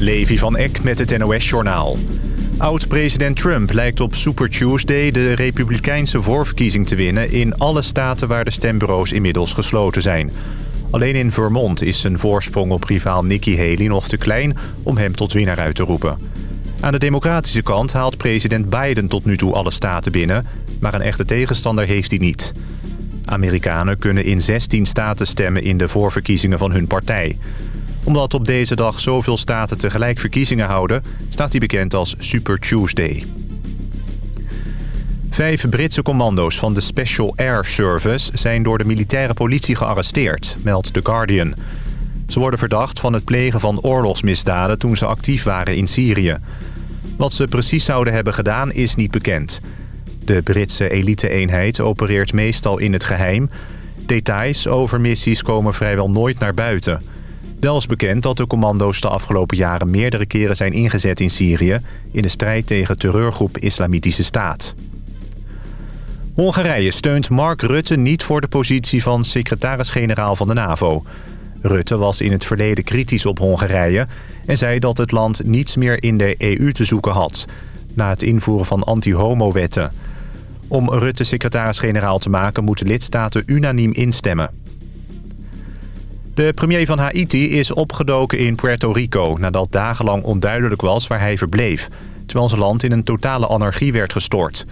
Levi van Eck met het NOS-journaal. Oud-president Trump lijkt op Super Tuesday de republikeinse voorverkiezing te winnen... in alle staten waar de stembureaus inmiddels gesloten zijn. Alleen in Vermont is zijn voorsprong op rivaal Nikki Haley nog te klein... om hem tot winnaar uit te roepen. Aan de democratische kant haalt president Biden tot nu toe alle staten binnen... maar een echte tegenstander heeft hij niet. Amerikanen kunnen in 16 staten stemmen in de voorverkiezingen van hun partij omdat op deze dag zoveel staten tegelijk verkiezingen houden... staat hij bekend als Super Tuesday. Vijf Britse commando's van de Special Air Service... zijn door de militaire politie gearresteerd, meldt The Guardian. Ze worden verdacht van het plegen van oorlogsmisdaden... toen ze actief waren in Syrië. Wat ze precies zouden hebben gedaan is niet bekend. De Britse elite-eenheid opereert meestal in het geheim. Details over missies komen vrijwel nooit naar buiten... Wel is bekend dat de commando's de afgelopen jaren meerdere keren zijn ingezet in Syrië... in de strijd tegen terreurgroep Islamitische Staat. Hongarije steunt Mark Rutte niet voor de positie van secretaris-generaal van de NAVO. Rutte was in het verleden kritisch op Hongarije... en zei dat het land niets meer in de EU te zoeken had... na het invoeren van anti-homo-wetten. Om Rutte secretaris-generaal te maken moeten lidstaten unaniem instemmen. De premier van Haiti is opgedoken in Puerto Rico... nadat dagenlang onduidelijk was waar hij verbleef... terwijl zijn land in een totale anarchie werd gestort.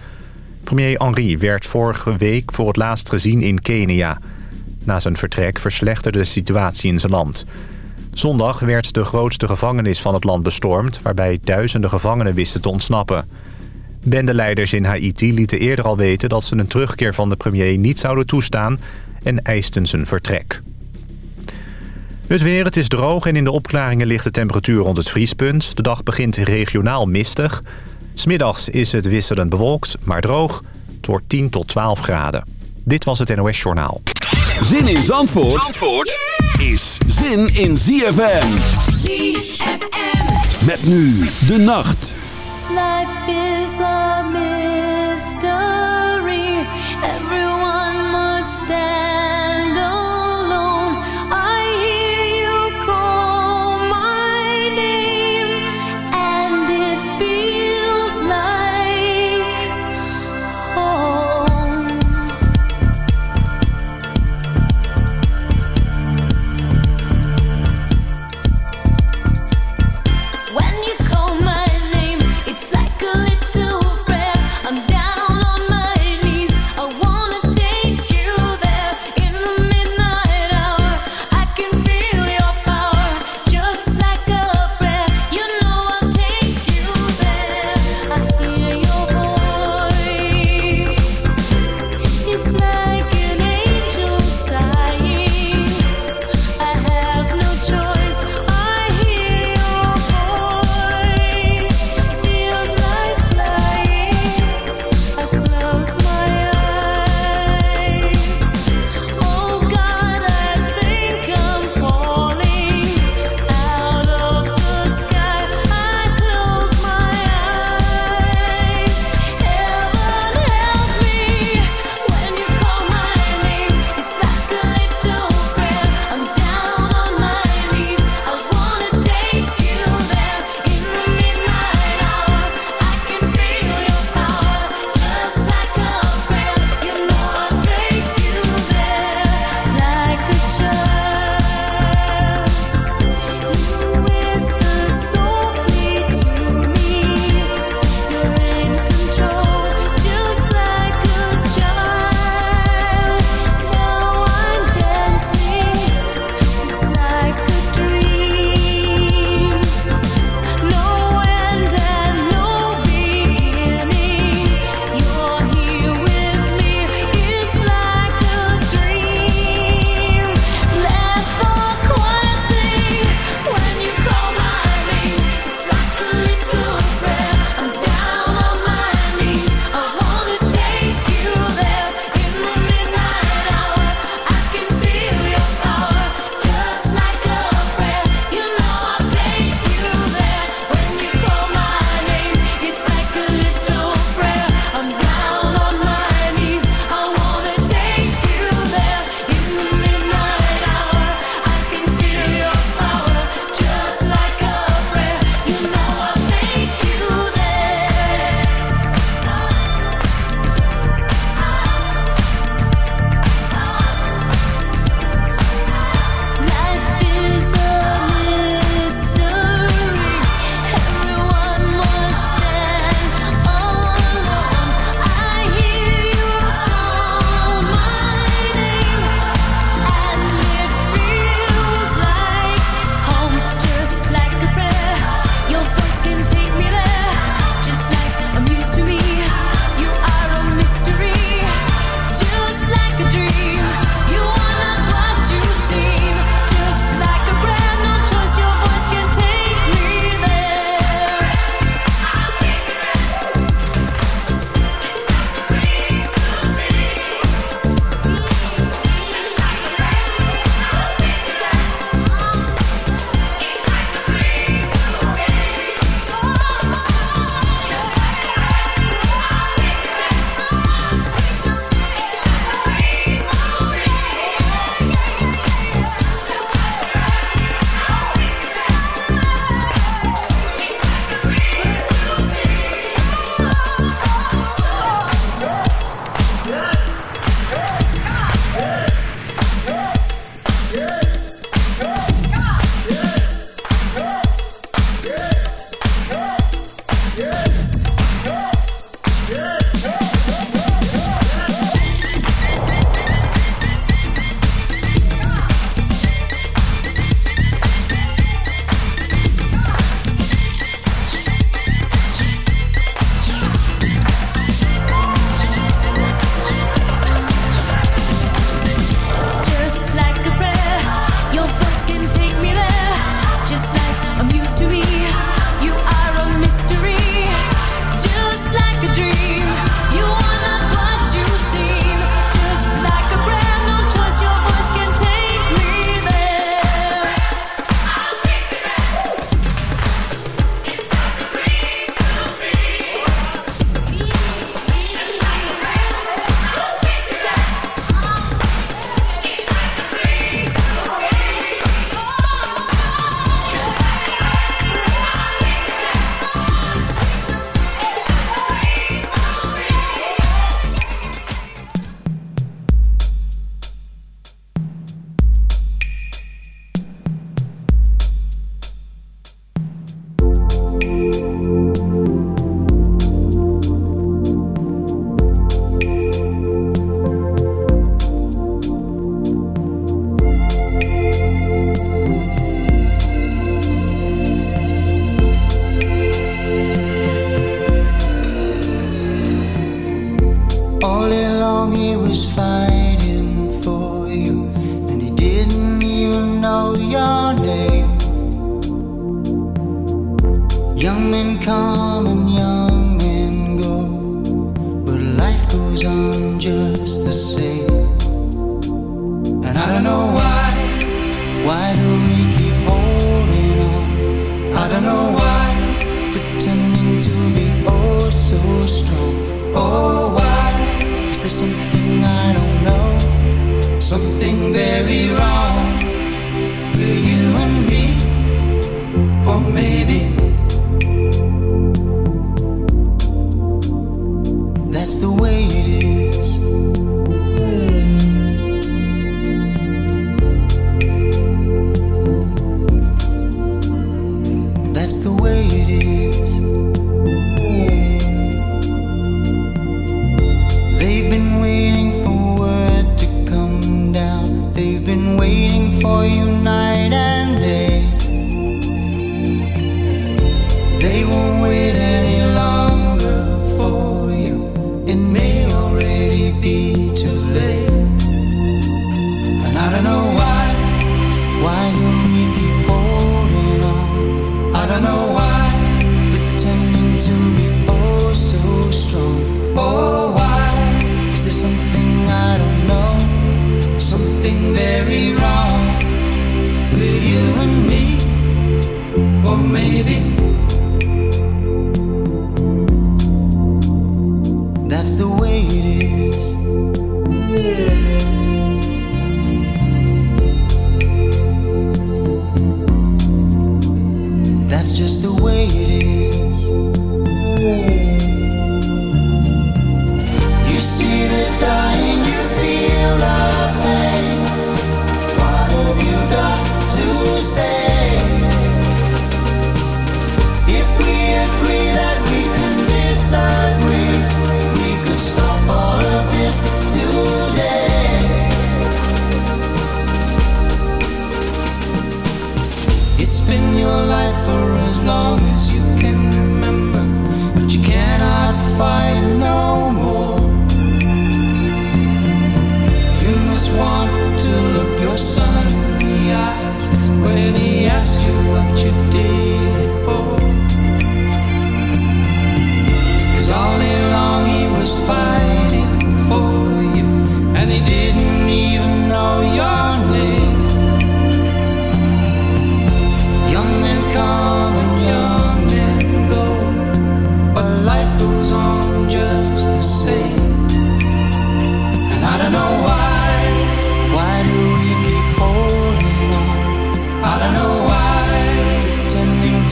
Premier Henri werd vorige week voor het laatst gezien in Kenia. Na zijn vertrek verslechterde de situatie in zijn land. Zondag werd de grootste gevangenis van het land bestormd... waarbij duizenden gevangenen wisten te ontsnappen. Bendeleiders in Haiti lieten eerder al weten... dat ze een terugkeer van de premier niet zouden toestaan... en eisten zijn vertrek. Het weer, het is droog en in de opklaringen ligt de temperatuur rond het vriespunt. De dag begint regionaal mistig. Smiddags is het wisselend bewolkt, maar droog. Het wordt 10 tot 12 graden. Dit was het NOS Journaal. Zin in Zandvoort, Zandvoort is zin in ZFM. ZFM. Met nu de nacht. Life is a mystery.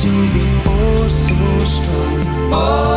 to be oh so strong. Oh.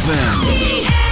ZFM.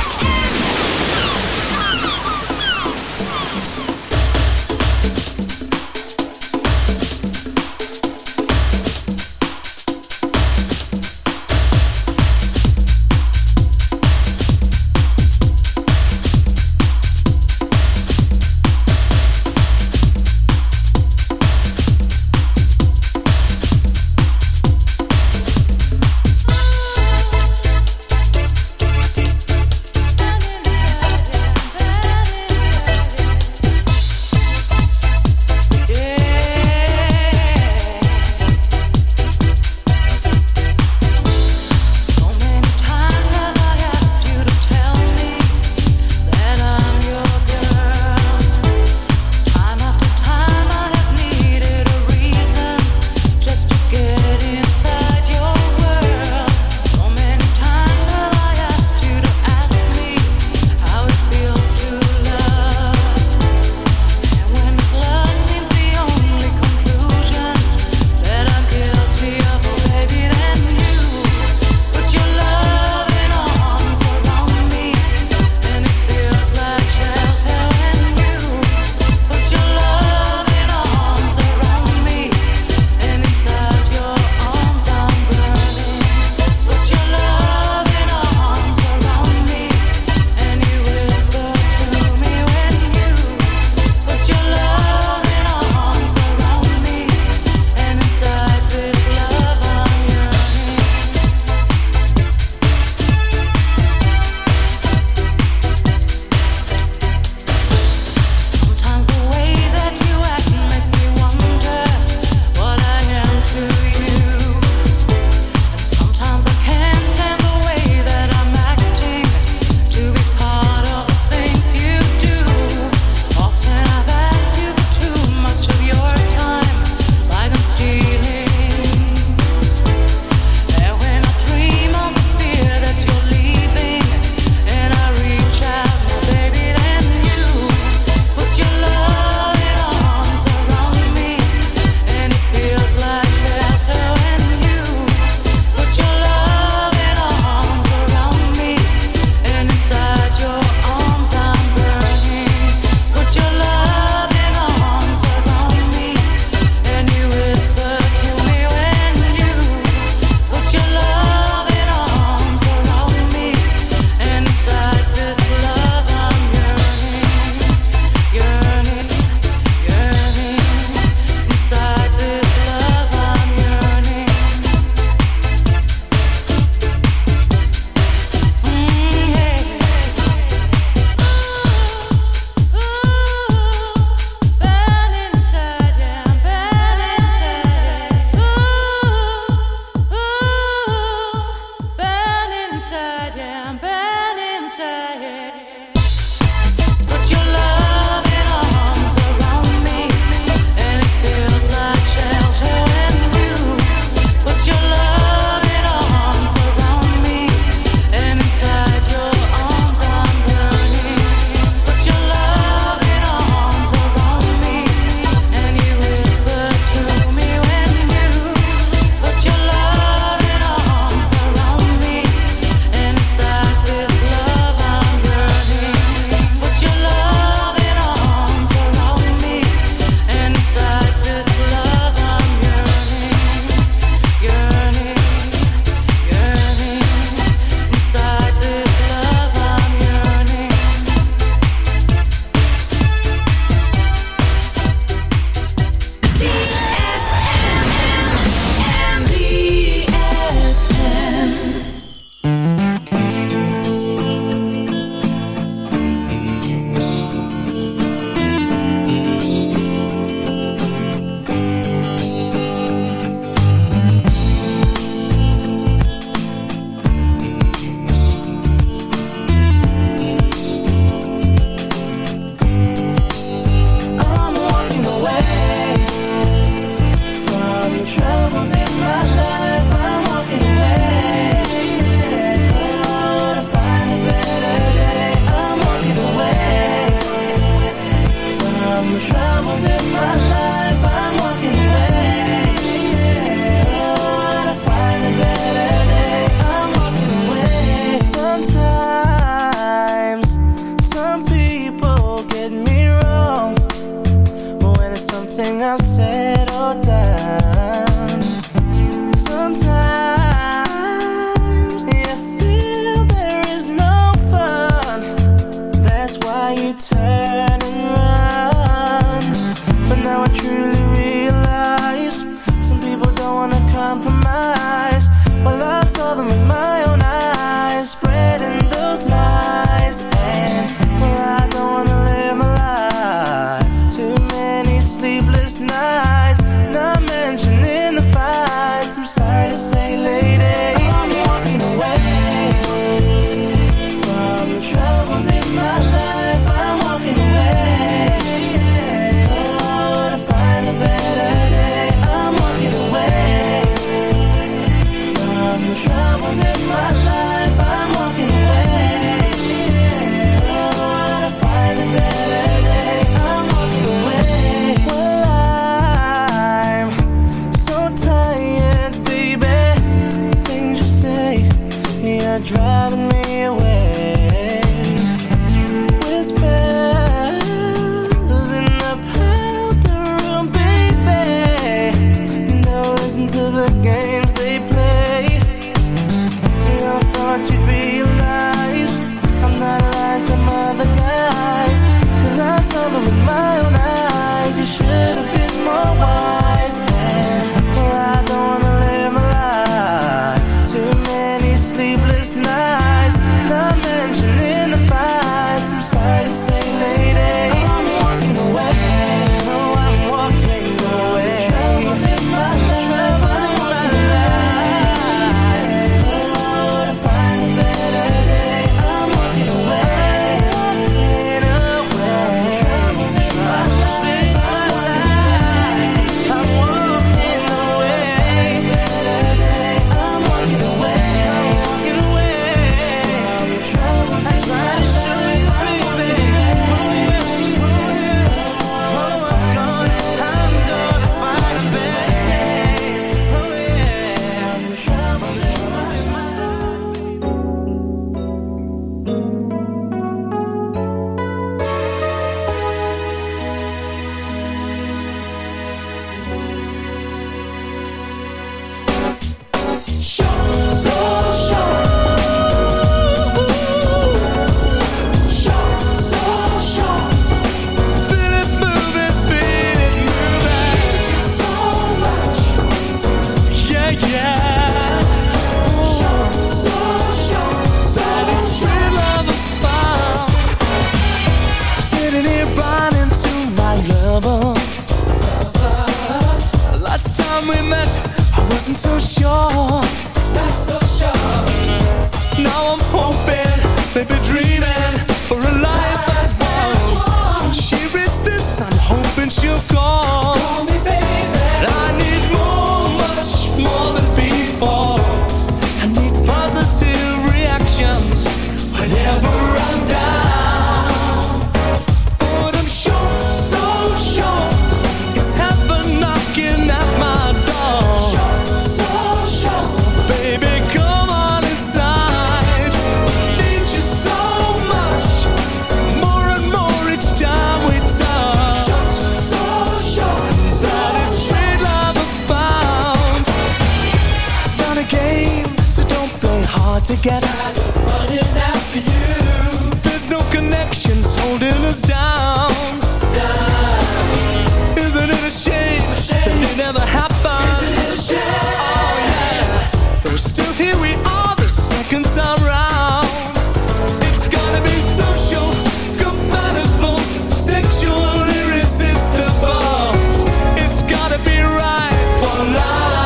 Wanted, wish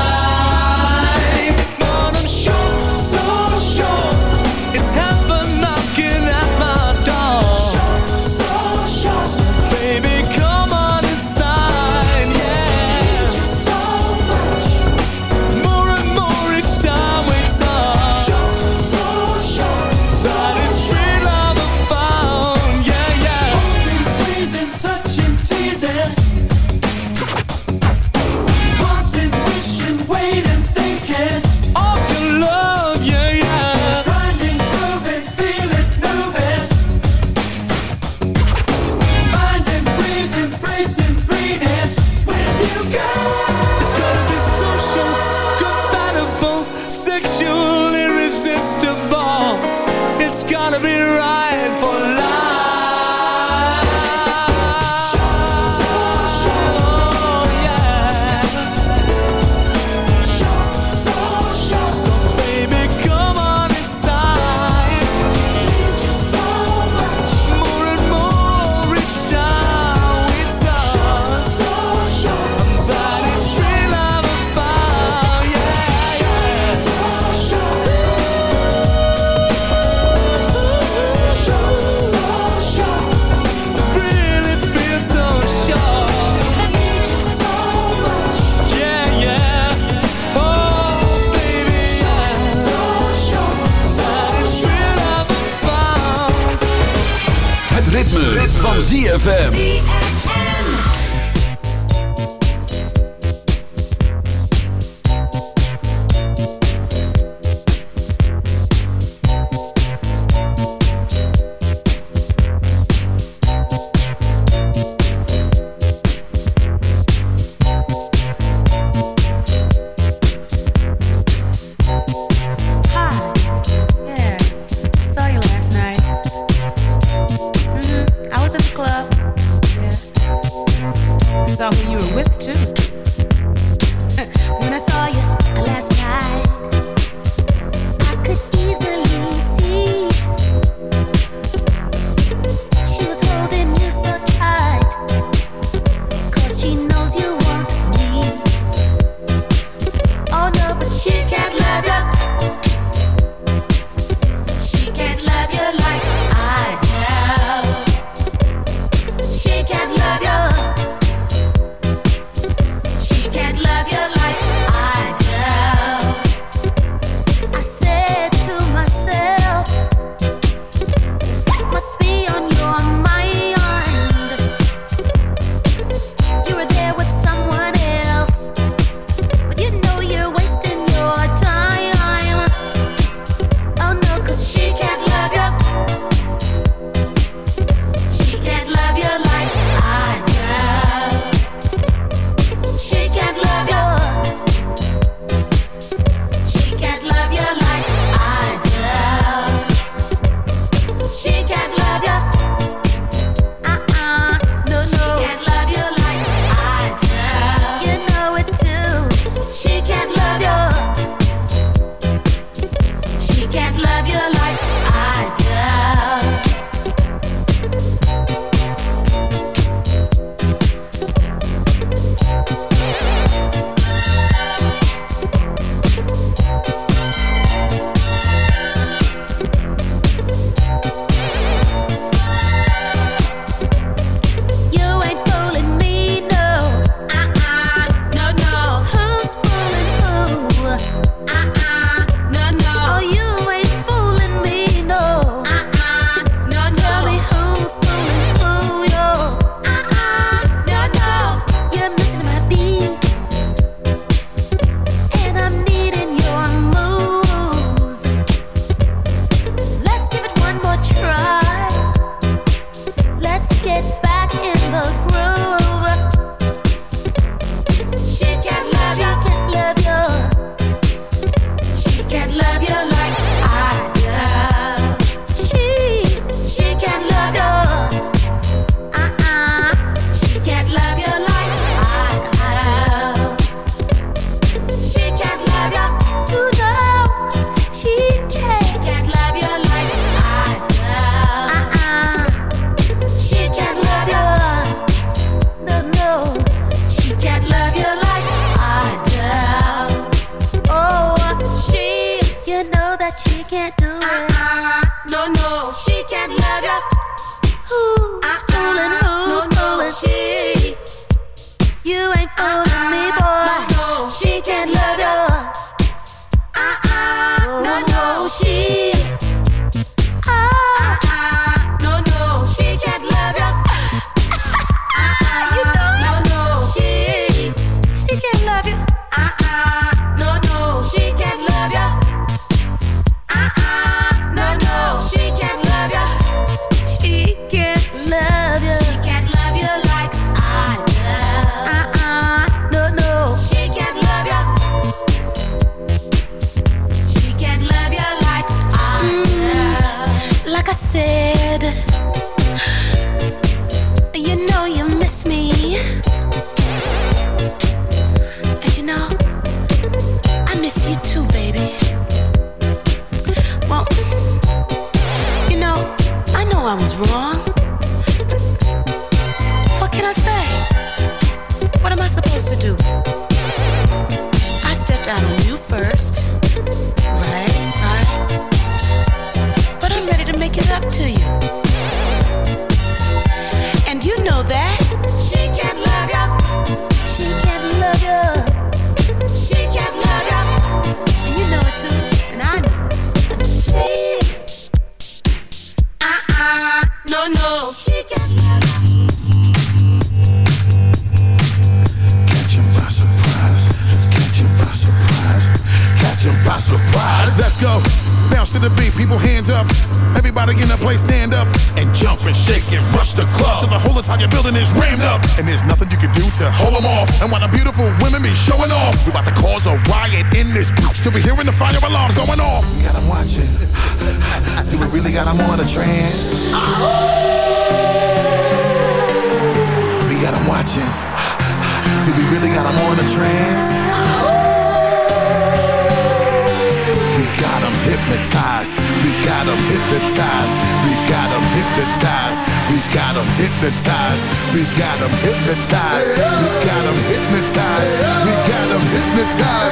hypnotized.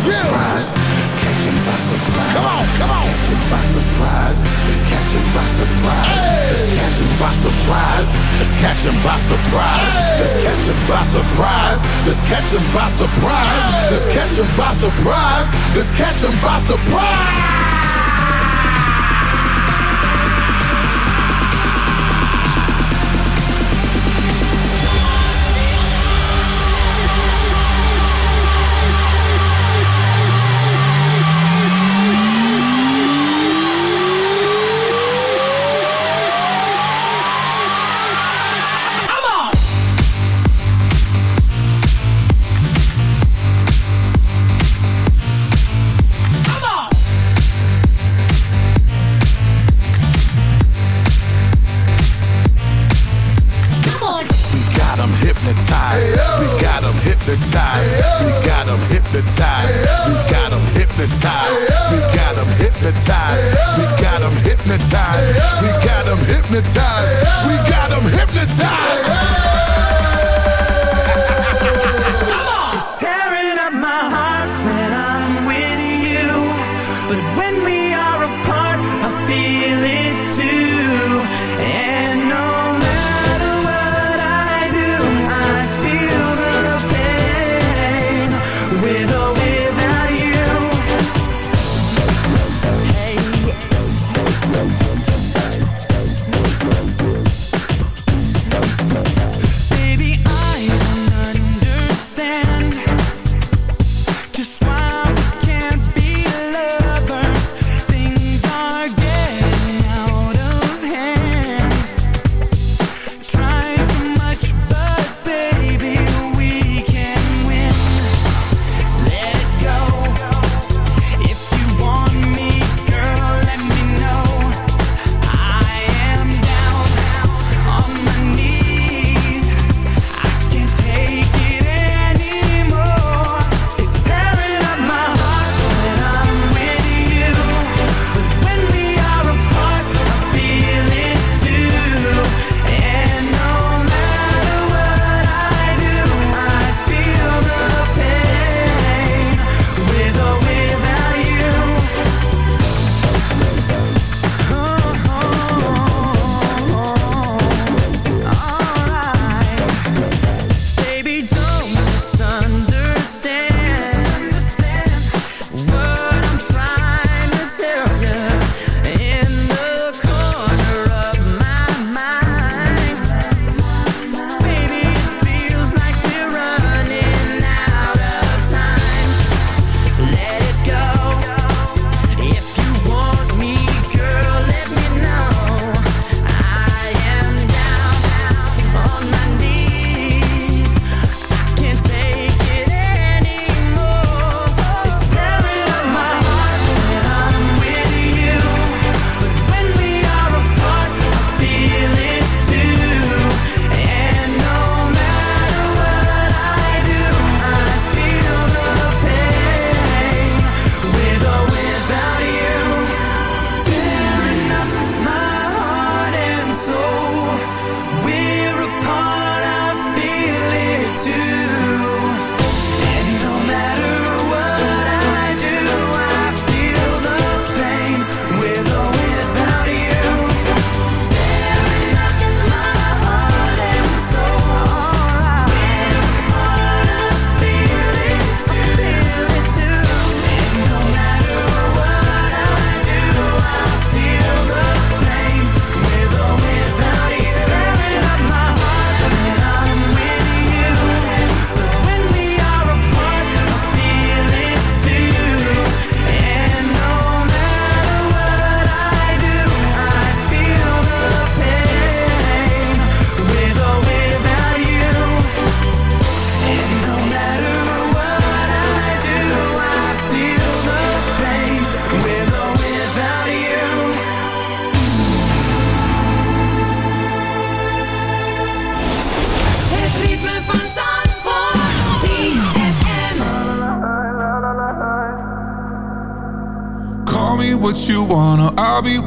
Surprise. Come on, come on. By surprise. By surprise. By surprise. By surprise. By surprise. By surprise. By surprise. By surprise.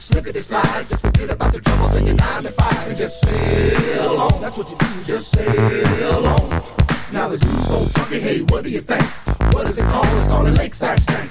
slide, slip it, slide. Just forget about the troubles in your nine to five and just sail on. That's what you do, just sail on. Now the dude's so funky, hey, what do you think? What is it called? It's called a lakeside stank.